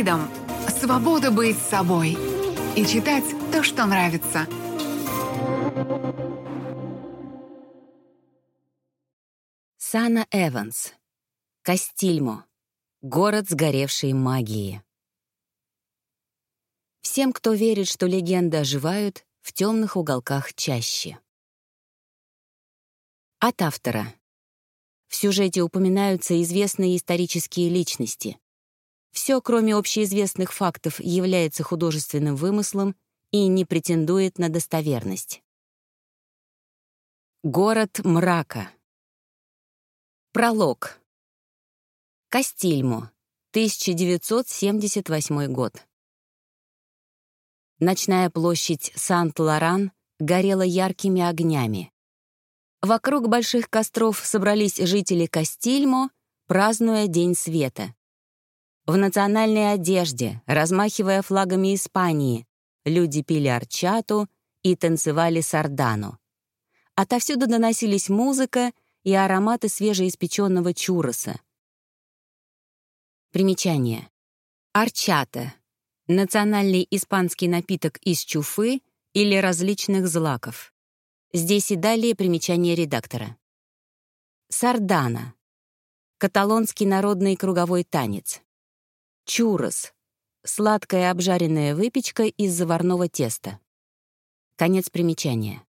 Freedom — свобода быть собой и читать то, что нравится. Сана Эванс. Кастильмо. Город сгоревшей магии. Всем, кто верит, что легенды оживают, в темных уголках чаще. От автора. В сюжете упоминаются известные исторические личности. Все, кроме общеизвестных фактов, является художественным вымыслом и не претендует на достоверность. Город мрака. Пролог. Кастильмо, 1978 год. Ночная площадь Сант-Лоран горела яркими огнями. Вокруг больших костров собрались жители Кастильмо, празднуя День света. В национальной одежде, размахивая флагами Испании, люди пили арчату и танцевали сардану. Отовсюду доносились музыка и ароматы свежеиспеченного чуроса. Примечание. Арчата — национальный испанский напиток из чуфы или различных злаков. Здесь и далее примечание редактора. Сардана. Каталонский народный круговой танец. Чурос. Сладкая обжаренная выпечка из заварного теста. Конец примечания.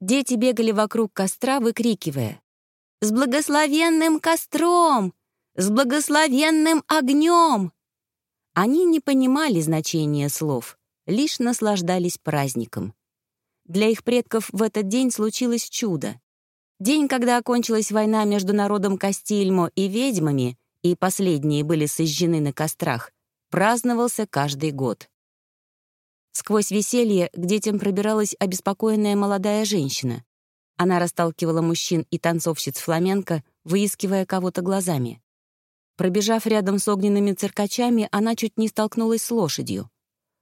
Дети бегали вокруг костра, выкрикивая «С благословенным костром! С благословенным огнем!» Они не понимали значения слов, лишь наслаждались праздником. Для их предков в этот день случилось чудо. День, когда окончилась война между народом Кастильмо и ведьмами, и последние были сожжены на кострах, праздновался каждый год. Сквозь веселье к детям пробиралась обеспокоенная молодая женщина. Она расталкивала мужчин и танцовщиц фламенко, выискивая кого-то глазами. Пробежав рядом с огненными циркачами, она чуть не столкнулась с лошадью.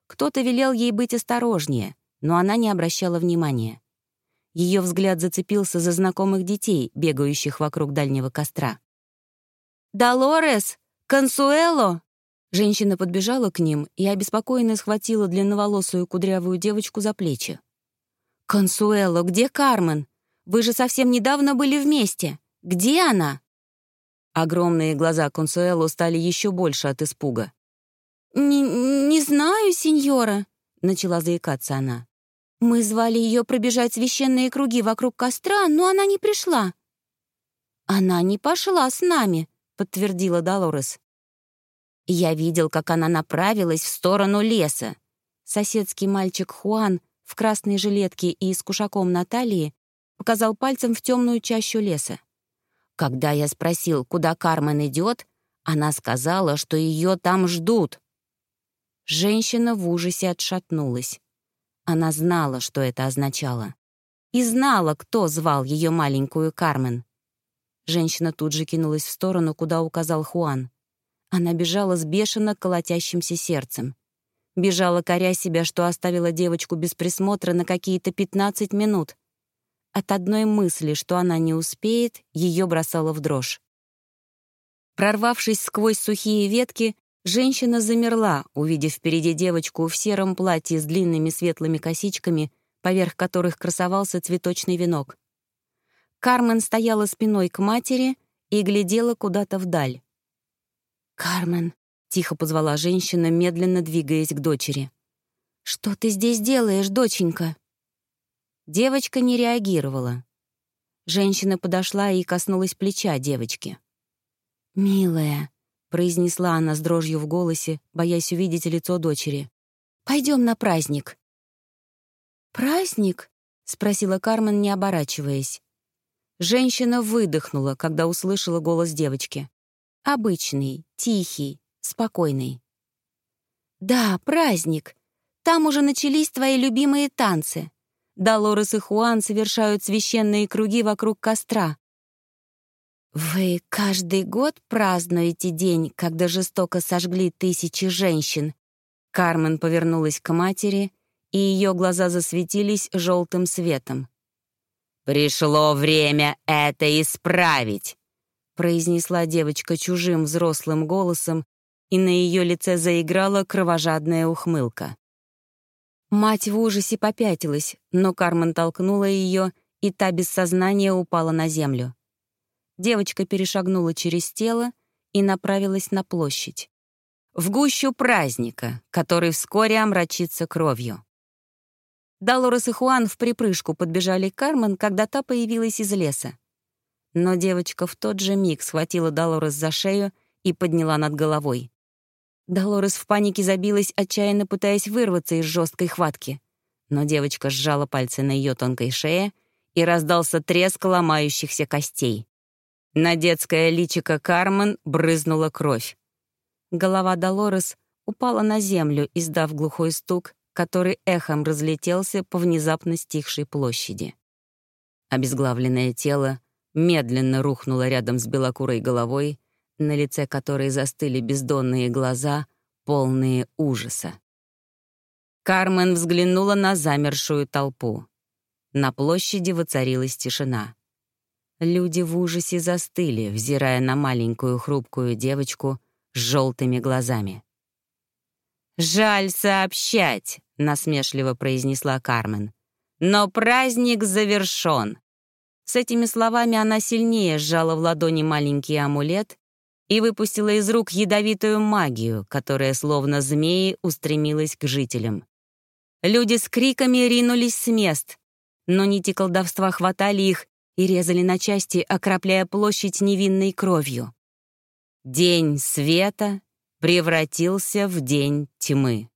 Кто-то велел ей быть осторожнее, но она не обращала внимания. Ее взгляд зацепился за знакомых детей, бегающих вокруг дальнего костра. «Долорес! Консуэло!» Женщина подбежала к ним и обеспокоенно схватила длинноволосую кудрявую девочку за плечи. «Консуэло, где Кармен? Вы же совсем недавно были вместе. Где она?» Огромные глаза Консуэло стали еще больше от испуга. «Не, не знаю, сеньора», — начала заикаться она. Мы звали ее пробежать священные круги вокруг костра, но она не пришла». «Она не пошла с нами», — подтвердила Долорес. «Я видел, как она направилась в сторону леса». Соседский мальчик Хуан в красной жилетке и с кушаком на талии показал пальцем в темную чащу леса. Когда я спросил, куда Кармен идет, она сказала, что ее там ждут. Женщина в ужасе отшатнулась. Она знала, что это означало. И знала, кто звал ее маленькую Кармен. Женщина тут же кинулась в сторону, куда указал Хуан. Она бежала с бешено колотящимся сердцем. Бежала, коря себя, что оставила девочку без присмотра на какие-то 15 минут. От одной мысли, что она не успеет, ее бросало в дрожь. Прорвавшись сквозь сухие ветки, Женщина замерла, увидев впереди девочку в сером платье с длинными светлыми косичками, поверх которых красовался цветочный венок. Кармен стояла спиной к матери и глядела куда-то вдаль. «Кармен», — тихо позвала женщина, медленно двигаясь к дочери. «Что ты здесь делаешь, доченька?» Девочка не реагировала. Женщина подошла и коснулась плеча девочки. «Милая», произнесла она с дрожью в голосе, боясь увидеть лицо дочери. Пойдем на праздник». «Праздник?» — спросила Кармен, не оборачиваясь. Женщина выдохнула, когда услышала голос девочки. Обычный, тихий, спокойный. «Да, праздник. Там уже начались твои любимые танцы. Долорес и Хуан совершают священные круги вокруг костра. «Вы каждый год празднуете день, когда жестоко сожгли тысячи женщин?» Кармен повернулась к матери, и ее глаза засветились желтым светом. «Пришло время это исправить», — произнесла девочка чужим взрослым голосом, и на ее лице заиграла кровожадная ухмылка. Мать в ужасе попятилась, но Кармен толкнула ее, и та без сознания упала на землю. Девочка перешагнула через тело и направилась на площадь. В гущу праздника, который вскоре омрачится кровью. Долорес и Хуан в припрыжку подбежали к Кармен, когда та появилась из леса. Но девочка в тот же миг схватила Долорес за шею и подняла над головой. Долорес в панике забилась, отчаянно пытаясь вырваться из жесткой хватки. Но девочка сжала пальцы на ее тонкой шее, и раздался треск ломающихся костей. На детское личико Кармен брызнула кровь. Голова Долорес упала на землю, издав глухой стук, который эхом разлетелся по внезапно стихшей площади. Обезглавленное тело медленно рухнуло рядом с белокурой головой, на лице которой застыли бездонные глаза, полные ужаса. Кармен взглянула на замершую толпу. На площади воцарилась тишина. Люди в ужасе застыли, взирая на маленькую хрупкую девочку с желтыми глазами. «Жаль сообщать», — насмешливо произнесла Кармен. «Но праздник завершен». С этими словами она сильнее сжала в ладони маленький амулет и выпустила из рук ядовитую магию, которая, словно змеи, устремилась к жителям. Люди с криками ринулись с мест, но нити колдовства хватали их и резали на части, окропляя площадь невинной кровью. День света превратился в день тьмы.